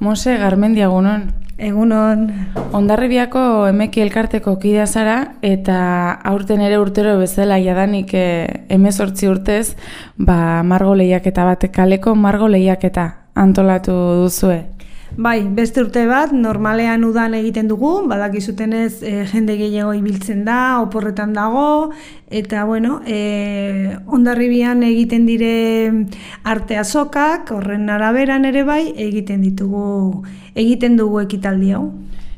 Mose Garmendia egunon. Egunon. Ondarribiako emeki elkarteko kidea zara eta aurten ere urtero bezala jadanik e, emezortzi urtez, ba, margo lehiaketa bat, kaleko margo lehiaketa antolatu duzue. Bai, beste urte bat, normalean udan egiten dugu, badakizutenez e, jende gehiago ibiltzen da, oporretan dago, eta bueno, e, ondarribian egiten dire arte azokak, horren araberan ere bai, egiten ditugu, egiten dugu ekitaldi hau.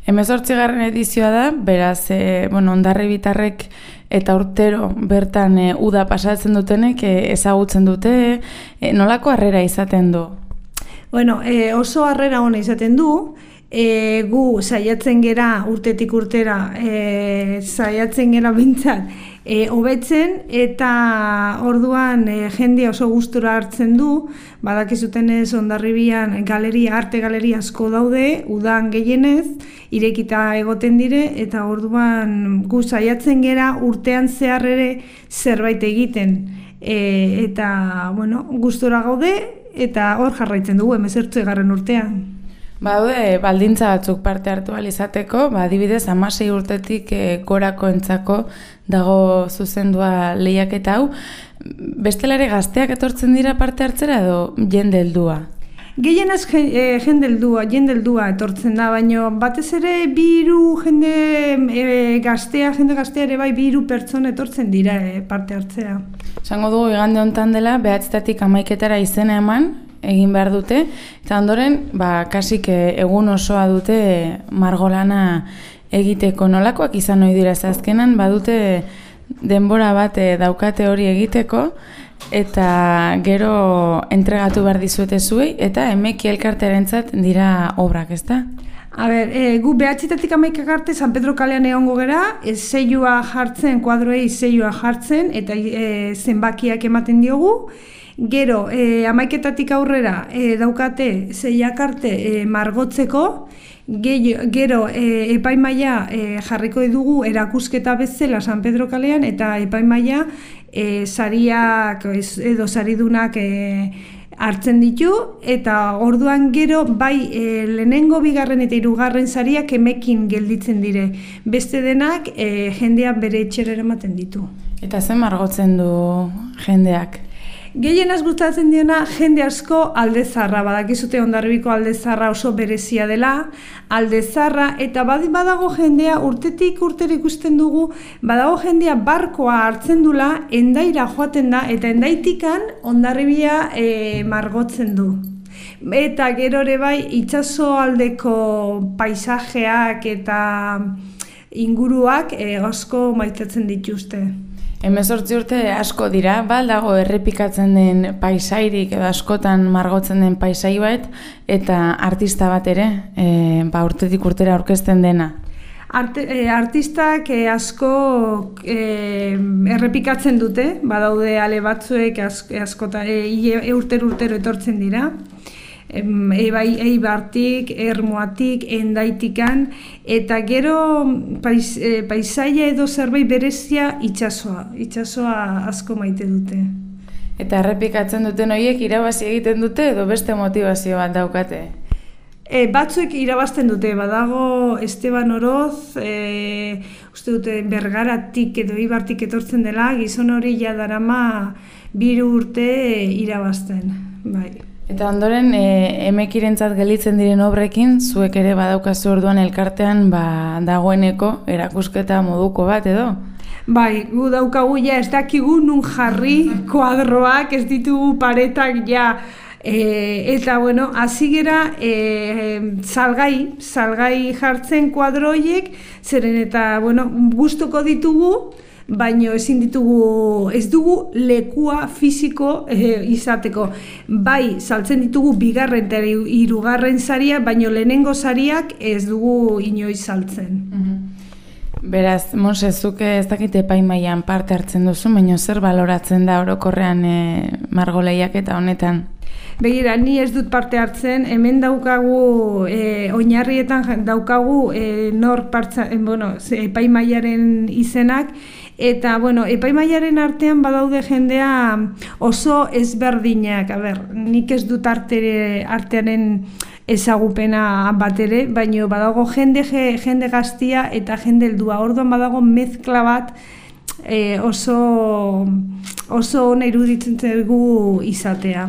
Hemezortzi garren edizioa da, beraz, e, bueno, ondarribitarrek eta urtero bertan e, uda pasatzen dutenek e, ezagutzen dute, e, nolako harrera izaten du? Bueno, e, oso harrera hona izaten du, e, gu saiatzen gera urtetik urtera, e, saiatzen gera bintzat, e, hobetzen eta orduan e, jende oso gustura hartzen du, badakizuten ez ondarribian galeria, arte galeria asko daude, udan gehienez, irekita egoten dire, eta orduan gu saiatzen gera urtean zehar ere zerbait egiten. E, eta, bueno, gustura gaude, eta hor jarraitzen dugu emezertze garren urtean. Baude, baldintza batzuk parte hartu izateko, ba, adibidez, amasei urtetik e, gorako entzako dago zuzendua lehiaketa hau. Bestelare gazteak etortzen dira parte hartzera edo jende heldua? Gehien ez eh, jende heldua, jende heldua etortzen da, baina batez ere biru jende e, gaztea, jende gaztea ere bai biru pertsona etortzen dira parte hartzea. Zango dugu, igande hontan dela, behatzetatik amaiketara izena eman, egin behar dute, eta ondoren, ba, kasik egun osoa dute margolana egiteko. Nolakoak izan ohi dira? Zazkenan, badute denbora bat daukate hori egiteko, eta gero entregatu behar dizuete zuei, eta emeki elkartearen dira obrak, ezta? A ber, e, gu behatxitatik amaikak arte San Pedro kalean egongo gera, e, zeioa jartzen, kuadroei zeioa jartzen, eta e, zenbakiak ematen diogu. Gero, e, amaiketatik aurrera e, daukate zeiak arte e, margotzeko, Gero, e, epaimaia e, jarriko dugu erakusketa bezala San Pedro kalean, eta epaimaia e, sariak edo saridunak e, hartzen ditu eta orduan gero bai e, lehenengo bigarren eta hirugarren sariak emekin gelditzen dire. Beste denak e, jendeak bere etxera eramaten ditu. Eta zen margotzen du jendeak? Gehien gustatzen diena jende asko aldezarra, badakizute ondarbiko aldezarra oso berezia dela, aldezarra, eta badin badago jendea urtetik urtere ikusten dugu, badago jendea barkoa hartzen dula, endaira joaten da, eta endaitikan ondarribia e, margotzen du. Eta gero ere bai, itxaso aldeko paisajeak eta inguruak e, asko maitatzen dituzte. Hemezortzi urte asko dira, baldago errepikatzen den paisairik edo askotan margotzen den paisai bat, eta artista bat ere, e, ba, urtetik urtera aurkezten dena. Arte, e, artistak e, asko e, errepikatzen dute, badaude ale batzuek askota, e, e, urtero urtero etortzen dira ebai eibartik, ermoatik, endaitikan, eta gero pais, e, paisaia edo zerbait berezia itsasoa, itsasoa asko maite dute. Eta errepikatzen duten horiek irabazi egiten dute edo beste motivazio bat daukate? E, batzuek irabazten dute, badago Esteban Oroz, e, uste dute bergaratik edo ibartik etortzen dela, gizon hori jadarama biru urte irabazten. Bai. Eta ondoren, e, emekirentzat gelitzen diren obrekin, zuek ere badaukazu orduan elkartean ba, dagoeneko erakusketa moduko bat edo? Bai, gu daukagu ja ez dakigu nun jarri kuadroak, ez ditugu paretak ja, e, eta bueno, hasi gera e, salgai, salgai jartzen kuadroiek, zeren eta bueno, gustuko ditugu, baino ezin ditugu ez dugu lekua fisiko e, izateko. Bai, saltzen ditugu bigarren eta hirugarren saria, baino lehenengo sariak ez dugu inoiz saltzen. Mhm. Beraz, Monse, zuke ez dakite epaimaian parte hartzen duzu, baino zer baloratzen da orokorrean e, margoleiak eta honetan? Begira, ni ez dut parte hartzen, hemen daukagu, e, oinarrietan daukagu e, nor partza, e, bueno, epaimaiaren izenak, Eta, bueno, epaimaiaren artean badaude jendea oso ezberdinak, a ber, nik ez dut arte, artearen ezagupena bat ere, baino badago jende, jende gaztia eta jende heldua. Orduan badago mezkla bat e, oso oso ona iruditzen zaigu izatea.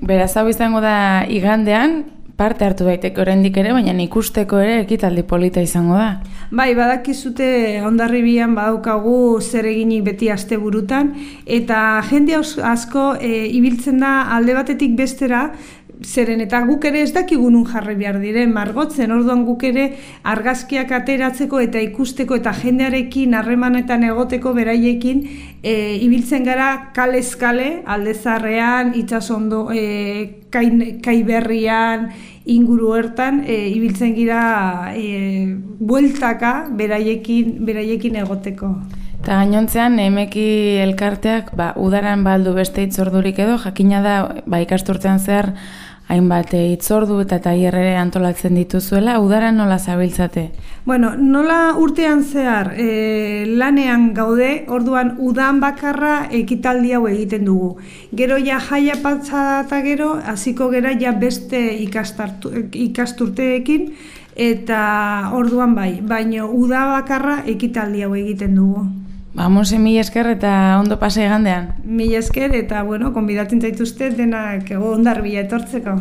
Beraz hau izango da igandean, parte hartu daiteke oraindik ere, baina ikusteko ere ekitaldi polita izango da. Bai, badakizute ondarribian badaukagu zer eginik beti asteburutan eta jende asko e, ibiltzen da alde batetik bestera zeren eta guk ere ez dakigunun jarri behar diren margotzen, orduan guk ere argazkiak ateratzeko eta ikusteko eta jendearekin harremanetan egoteko beraiekin e, ibiltzen gara kalez kale, aldezarrean, itxasondo, e, kaiberrian, inguru hortan, e, ibiltzen gira e, bueltaka beraiekin, beraiekin egoteko. Eta gainontzean, emeki elkarteak, ba, udaran baldu beste itzordurik edo, jakina da, ba, ikasturtean zehar, hainbat itzordu eta taierrere antolatzen dituzuela, udara nola zabiltzate? Bueno, nola urtean zehar e, lanean gaude, orduan udan bakarra ekitaldi hau egiten dugu. Gero ja jaia patza eta gero, hasiko gera ja beste ikasturteekin, eta orduan bai, baino uda bakarra ekitaldi hau egiten dugu. Ba, Monse, mi esker eta ondo pasai gandean. Mi esker eta, bueno, konbidatzen zaituzte denak ondarbila etortzeko.